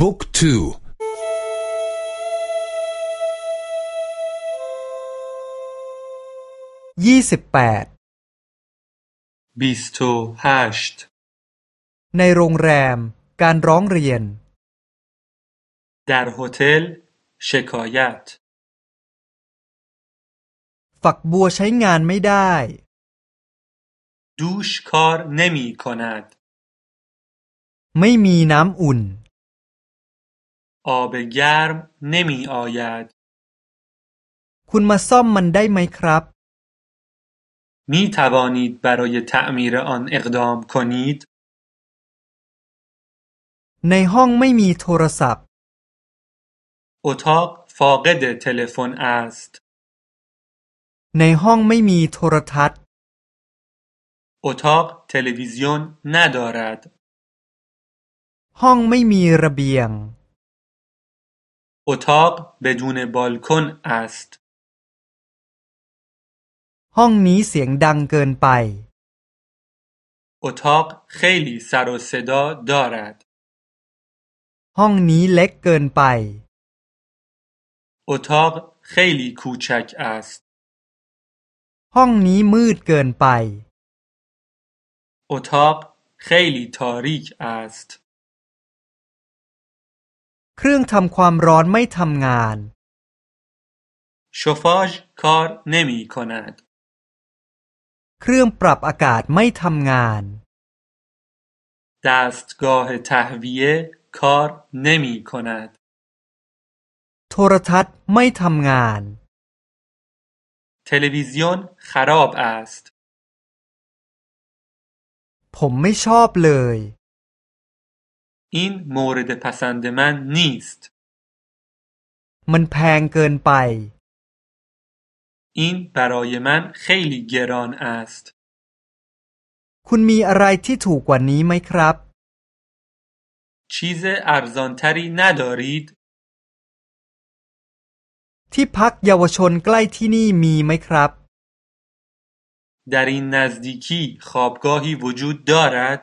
บุ๊กทูยี่สิบแปดบิสโตฮัชต์ในโรงแรมการร้องเรียน در هتل شکایت ฝักบัวใช้งานไม่ได้ دوش کار نمی کند ไม่มีน้ำอุ่น آب گرم نمی آید คุณมาซ่อมมันได้ไหมครับ می توانید برای تعمیر آن اقدام کنید ในห้องไม่มีโทรศัพท์ اتاق فاقد تلفن است ในห้องไม่มีโทรทัศน์ اتاق تلویزیون ندارد ห้องไม่มีระเบียง اتاق بدون بالکن است ห้องนี้เสียงดังเกินไป اتاق خیلی سر و صدا دارد ห้องนี้เล็กเกินไป اتاق خیلی کوچک است ห้องนี้มืดเกินไป اتاق خیلی تاریک است เครื่องทำความร้อนไม่ทำงาน شفاژ کار نمی کند เครื่องปรับอากาศไม่ทำงาน دستگاه تهویه کار نمی کند โทรทัศน์ไม่ทำงาน تلویزیون خراب است ผมไม่ชอบเลย این مورد پسند من نیست มันแพงเกินไป این برای من خیلی گران است คุณมีอะไรที่ถูกกว่านี้ไหมครับ چیز ارزانتری ندارید ที่พักเยาวชนใกล้ที่นี่มีไหมครับ در این نزدیکی خوابگاهی وجود دارد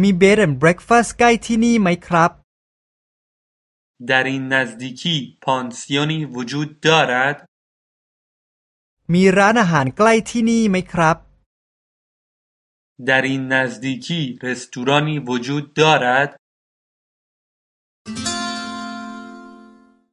มี Bed and Breakfast ใกล้ที่นี่ไหมครับ در این نزدیکی پانسیونی وجود دارد มีร้านอาหารใกล้ที่นี่ไหมครับ در این نزدیکی رستورانی وجود دارد